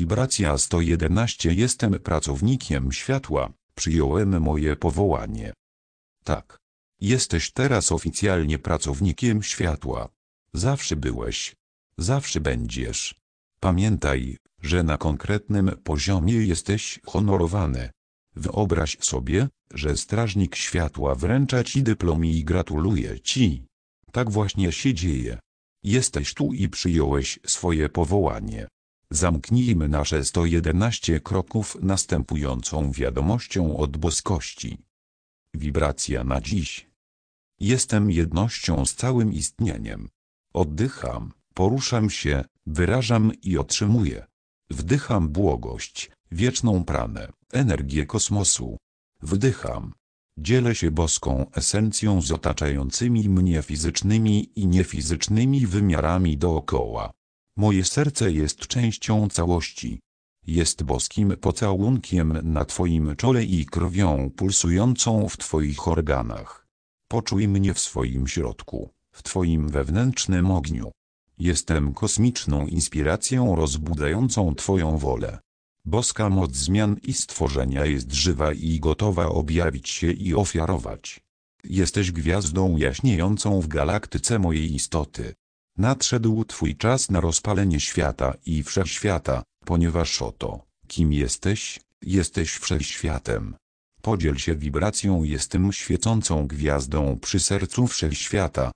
Wibracja 111 Jestem pracownikiem światła, przyjąłem moje powołanie. Tak. Jesteś teraz oficjalnie pracownikiem światła. Zawsze byłeś. Zawsze będziesz. Pamiętaj, że na konkretnym poziomie jesteś honorowany. Wyobraź sobie, że strażnik światła wręcza ci dyplom i gratuluje ci. Tak właśnie się dzieje. Jesteś tu i przyjąłeś swoje powołanie. Zamknijmy nasze 111 kroków następującą wiadomością od boskości. Wibracja na dziś. Jestem jednością z całym istnieniem. Oddycham, poruszam się, wyrażam i otrzymuję. Wdycham błogość, wieczną pranę, energię kosmosu. Wdycham. Dzielę się boską esencją z otaczającymi mnie fizycznymi i niefizycznymi wymiarami dookoła. Moje serce jest częścią całości. Jest boskim pocałunkiem na Twoim czole i krwią pulsującą w Twoich organach. Poczuj mnie w swoim środku, w Twoim wewnętrznym ogniu. Jestem kosmiczną inspiracją rozbudzającą Twoją wolę. Boska moc zmian i stworzenia jest żywa i gotowa objawić się i ofiarować. Jesteś gwiazdą jaśniejącą w galaktyce mojej istoty. Nadszedł Twój czas na rozpalenie świata i wszechświata, ponieważ oto, kim jesteś, jesteś wszechświatem. Podziel się wibracją Jestem świecącą gwiazdą przy sercu wszechświata,